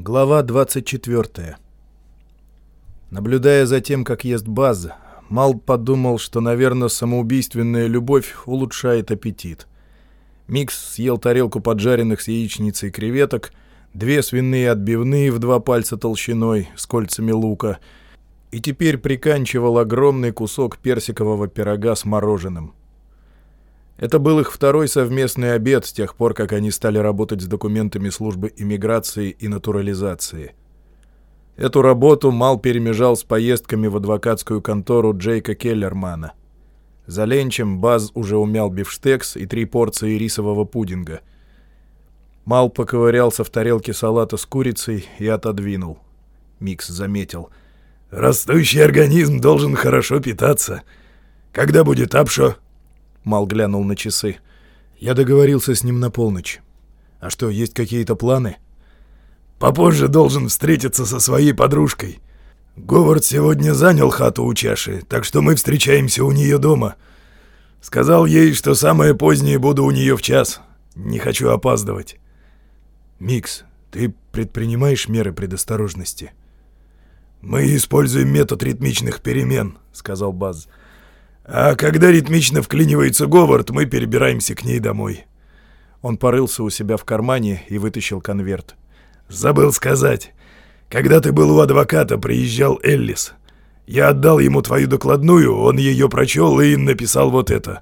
Глава 24. Наблюдая за тем, как ест Баз, Мал подумал, что, наверное, самоубийственная любовь улучшает аппетит. Микс съел тарелку поджаренных с яичницей креветок, две свиные отбивные в два пальца толщиной с кольцами лука и теперь приканчивал огромный кусок персикового пирога с мороженым. Это был их второй совместный обед с тех пор, как они стали работать с документами службы иммиграции и натурализации. Эту работу Мал перемежал с поездками в адвокатскую контору Джейка Келлермана. За ленчем Баз уже умял бифштекс и три порции рисового пудинга. Мал поковырялся в тарелке салата с курицей и отодвинул. Микс заметил. «Растущий организм должен хорошо питаться. Когда будет апшо?» Мал глянул на часы. «Я договорился с ним на полночь. А что, есть какие-то планы?» «Попозже должен встретиться со своей подружкой. Говард сегодня занял хату у чаши, так что мы встречаемся у нее дома. Сказал ей, что самое позднее буду у нее в час. Не хочу опаздывать». «Микс, ты предпринимаешь меры предосторожности?» «Мы используем метод ритмичных перемен», — сказал Баз. А когда ритмично вклинивается Говард, мы перебираемся к ней домой. Он порылся у себя в кармане и вытащил конверт. «Забыл сказать. Когда ты был у адвоката, приезжал Эллис. Я отдал ему твою докладную, он ее прочел и написал вот это.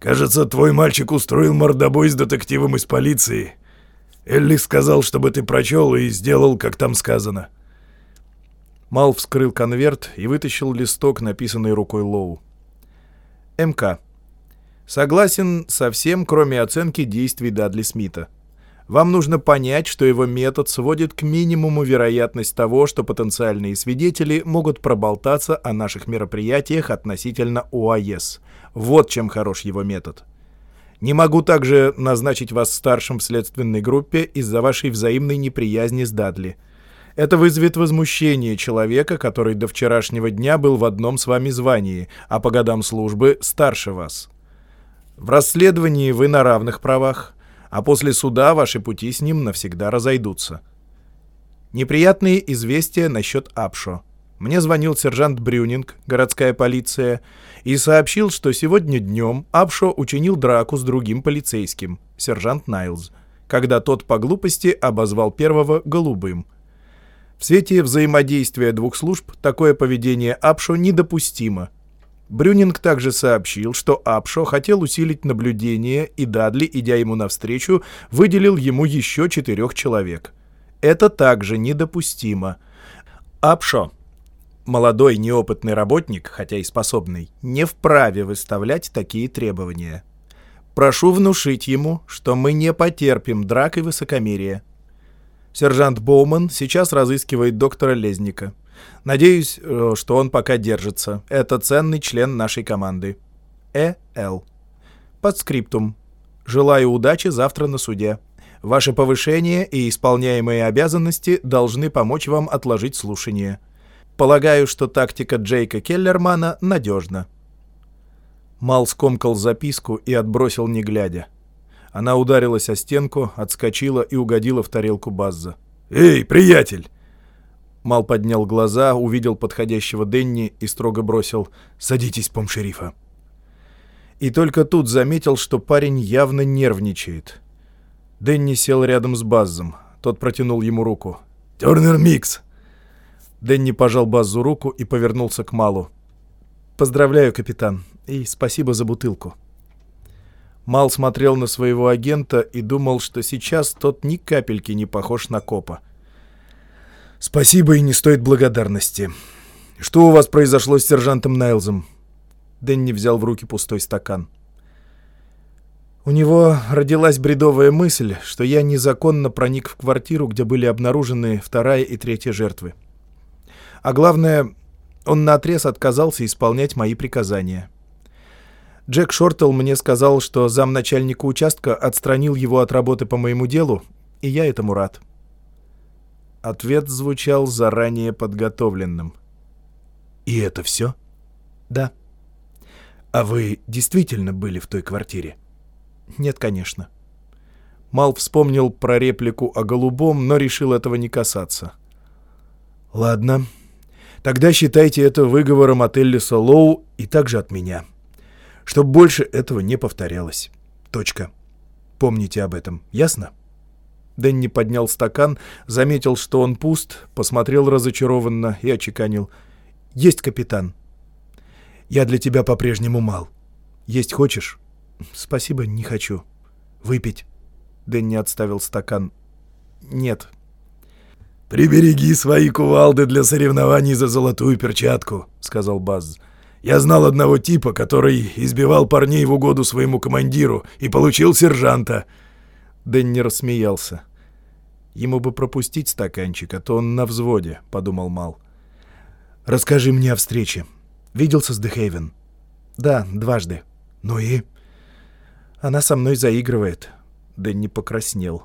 Кажется, твой мальчик устроил мордобой с детективом из полиции. Эллис сказал, чтобы ты прочел и сделал, как там сказано». Мал вскрыл конверт и вытащил листок, написанный рукой Лоу. МК. Согласен со всем, кроме оценки действий Дадли Смита. Вам нужно понять, что его метод сводит к минимуму вероятность того, что потенциальные свидетели могут проболтаться о наших мероприятиях относительно ОАЭС. Вот чем хорош его метод. Не могу также назначить вас старшим в следственной группе из-за вашей взаимной неприязни с Дадли. Это вызовет возмущение человека, который до вчерашнего дня был в одном с вами звании, а по годам службы старше вас. В расследовании вы на равных правах, а после суда ваши пути с ним навсегда разойдутся. Неприятные известия насчет Апшо. Мне звонил сержант Брюнинг, городская полиция, и сообщил, что сегодня днем Апшо учинил драку с другим полицейским, сержант Найлз, когда тот по глупости обозвал первого «голубым», в свете взаимодействия двух служб такое поведение Апшо недопустимо. Брюнинг также сообщил, что Апшо хотел усилить наблюдение, и Дадли, идя ему навстречу, выделил ему еще четырех человек. Это также недопустимо. Апшо, молодой неопытный работник, хотя и способный, не вправе выставлять такие требования. Прошу внушить ему, что мы не потерпим драк и высокомерия. Сержант Боуман сейчас разыскивает доктора Лезника. Надеюсь, э, что он пока держится. Это ценный член нашей команды. Э. Л. Подскриптум. Желаю удачи завтра на суде. Ваше повышение и исполняемые обязанности должны помочь вам отложить слушание. Полагаю, что тактика Джейка Келлермана надежна. Мал скомкал записку и отбросил не глядя. Она ударилась о стенку, отскочила и угодила в тарелку Базза. «Эй, приятель!» Мал поднял глаза, увидел подходящего Денни и строго бросил «Садитесь, пом-шерифа». И только тут заметил, что парень явно нервничает. Денни сел рядом с Баззом. Тот протянул ему руку. «Тернер Микс!» Денни пожал Баззу руку и повернулся к Малу. «Поздравляю, капитан, и спасибо за бутылку». Мал смотрел на своего агента и думал, что сейчас тот ни капельки не похож на копа. «Спасибо и не стоит благодарности. Что у вас произошло с сержантом Найлзом?» Дэнни взял в руки пустой стакан. У него родилась бредовая мысль, что я незаконно проник в квартиру, где были обнаружены вторая и третья жертвы. А главное, он наотрез отказался исполнять мои приказания. Джек Шортел мне сказал, что замначальника участка отстранил его от работы по моему делу, и я этому рад. Ответ звучал заранее подготовленным. «И это все?» «Да». «А вы действительно были в той квартире?» «Нет, конечно». Мал вспомнил про реплику о голубом, но решил этого не касаться. «Ладно. Тогда считайте это выговором от Эллиса Лоу и также от меня. Чтоб больше этого не повторялось. Точка. Помните об этом. Ясно?» Дэнни поднял стакан, заметил, что он пуст, посмотрел разочарованно и очеканил. «Есть, капитан. Я для тебя по-прежнему мал. Есть хочешь?» «Спасибо, не хочу. Выпить». Дэнни отставил стакан. «Нет». «Прибереги свои кувалды для соревнований за золотую перчатку», — сказал Базз. «Я знал одного типа, который избивал парней в угоду своему командиру и получил сержанта». Дэнни рассмеялся. «Ему бы пропустить стаканчик, а то он на взводе», — подумал Мал. «Расскажи мне о встрече. Виделся с Дехейвен?» «Да, дважды». «Ну и?» «Она со мной заигрывает». Дэнни покраснел.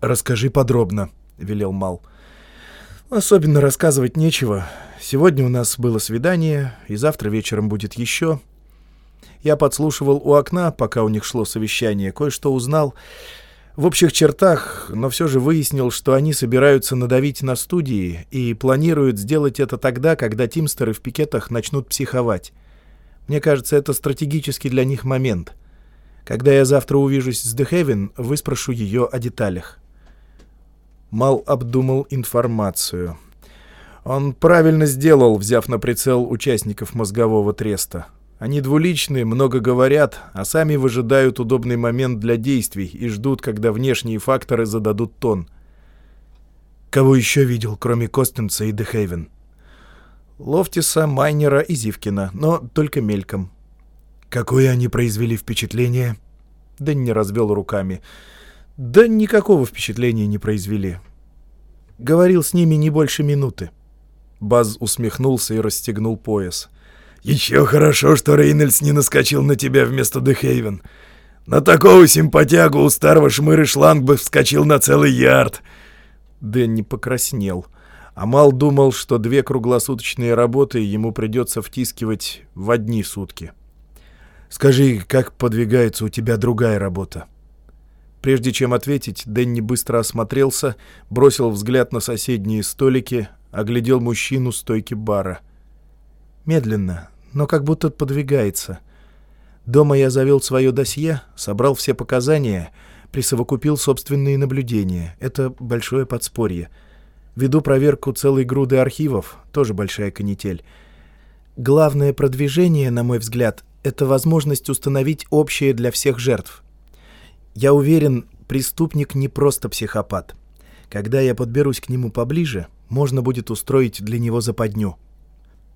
«Расскажи подробно», — велел Мал. «Особенно рассказывать нечего. Сегодня у нас было свидание, и завтра вечером будет еще. Я подслушивал у окна, пока у них шло совещание, кое-что узнал. В общих чертах, но все же выяснил, что они собираются надавить на студии и планируют сделать это тогда, когда тимстеры в пикетах начнут психовать. Мне кажется, это стратегический для них момент. Когда я завтра увижусь с Дехевен, выспрошу ее о деталях. Мал обдумал информацию. Он правильно сделал, взяв на прицел участников мозгового треста. Они двуличны, много говорят, а сами выжидают удобный момент для действий и ждут, когда внешние факторы зададут тон. Кого еще видел, кроме Костенца и Дехейвен? Лофтиса, Майнера и Зивкина, но только мельком. Какое они произвели впечатление? Не развел руками. Да никакого впечатления не произвели. Говорил с ними не больше минуты. Баз усмехнулся и расстегнул пояс. Еще хорошо, что Рейнольдс не наскочил на тебя вместо Дехейвен. На такого симпатягу у старого шмыры шланг бы вскочил на целый ярд. Дэнни покраснел. Амал думал, что две круглосуточные работы ему придется втискивать в одни сутки. «Скажи, как подвигается у тебя другая работа?» Прежде чем ответить, Дэнни быстро осмотрелся, бросил взгляд на соседние столики, оглядел мужчину стойки бара — Медленно, но как будто подвигается. Дома я завел свое досье, собрал все показания, присовокупил собственные наблюдения. Это большое подспорье. Веду проверку целой груды архивов, тоже большая канитель. Главное продвижение, на мой взгляд, это возможность установить общее для всех жертв. Я уверен, преступник не просто психопат. Когда я подберусь к нему поближе, можно будет устроить для него западню.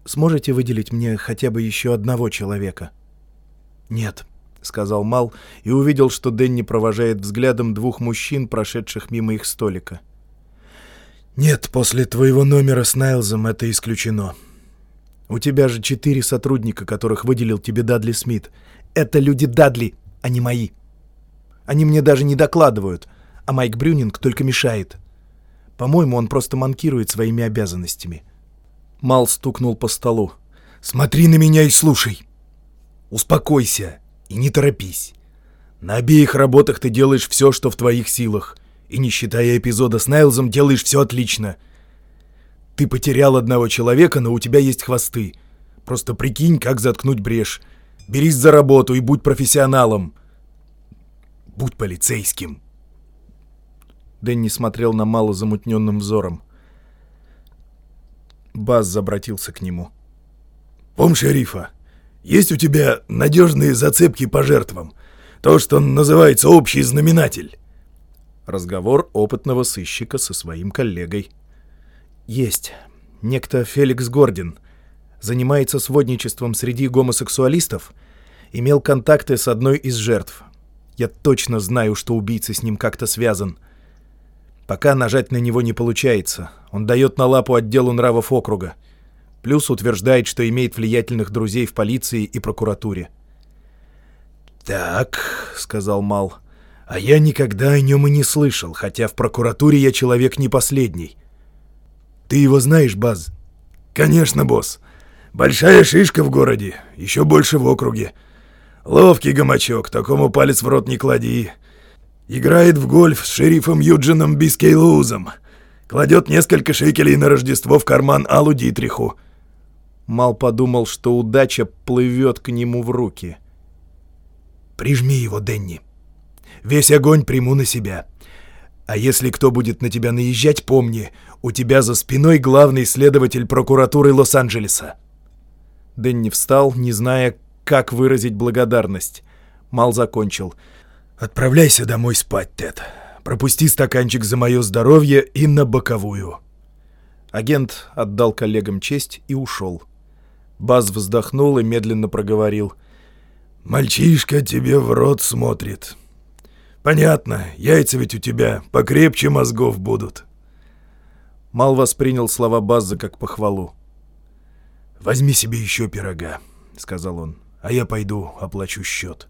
Сможете выделить мне хотя бы еще одного человека?» «Нет», — сказал Мал и увидел, что Дэнни провожает взглядом двух мужчин, прошедших мимо их столика. «Нет, после твоего номера с Найлзом это исключено. У тебя же четыре сотрудника, которых выделил тебе Дадли Смит. Это люди Дадли, а не мои. Они мне даже не докладывают, а Майк Брюнинг только мешает. По-моему, он просто манкирует своими обязанностями». Мал стукнул по столу. «Смотри на меня и слушай. Успокойся и не торопись. На обеих работах ты делаешь все, что в твоих силах. И не считая эпизода с Найлзом, делаешь все отлично. Ты потерял одного человека, но у тебя есть хвосты. Просто прикинь, как заткнуть брешь. Берись за работу и будь профессионалом. Будь полицейским». Дэнни смотрел на Мало замутненным взором. Баз обратился к нему. «Пом шерифа, есть у тебя надежные зацепки по жертвам? То, что называется общий знаменатель?» Разговор опытного сыщика со своим коллегой. «Есть. Некто Феликс Гордин. Занимается сводничеством среди гомосексуалистов. Имел контакты с одной из жертв. Я точно знаю, что убийца с ним как-то связан. Пока нажать на него не получается. Он дает на лапу отделу нравов округа. Плюс утверждает, что имеет влиятельных друзей в полиции и прокуратуре. «Так», — сказал Мал, — «а я никогда о нем и не слышал, хотя в прокуратуре я человек не последний. Ты его знаешь, Баз?» «Конечно, босс. Большая шишка в городе, еще больше в округе. Ловкий гамачок, такому палец в рот не клади. Играет в гольф с шерифом Юджином Бискейлузом. Кладет несколько шекелей на Рождество в карман Аллу Дитриху. Мал подумал, что удача плывет к нему в руки. «Прижми его, Денни. Весь огонь приму на себя. А если кто будет на тебя наезжать, помни, у тебя за спиной главный следователь прокуратуры Лос-Анджелеса». Денни встал, не зная, как выразить благодарность. Мал закончил. «Отправляйся домой спать, Тед. Пропусти стаканчик за мое здоровье и на боковую». Агент отдал коллегам честь и ушел. Баз вздохнул и медленно проговорил. «Мальчишка тебе в рот смотрит. Понятно, яйца ведь у тебя покрепче мозгов будут». Мал воспринял слова База как похвалу. «Возьми себе еще пирога», — сказал он, — «а я пойду оплачу счет».